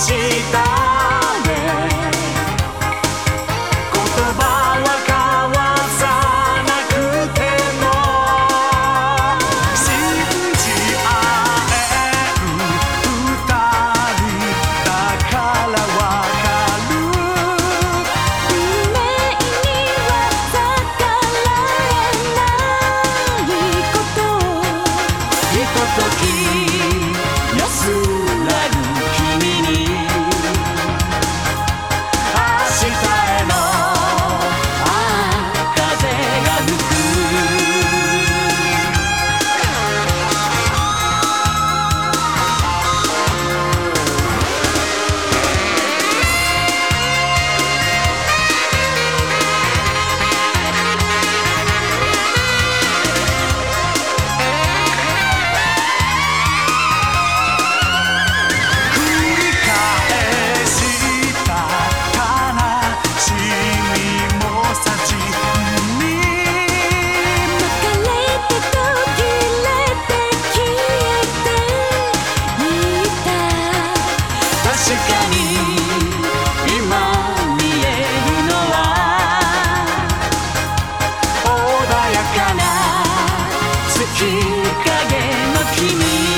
agita 影の君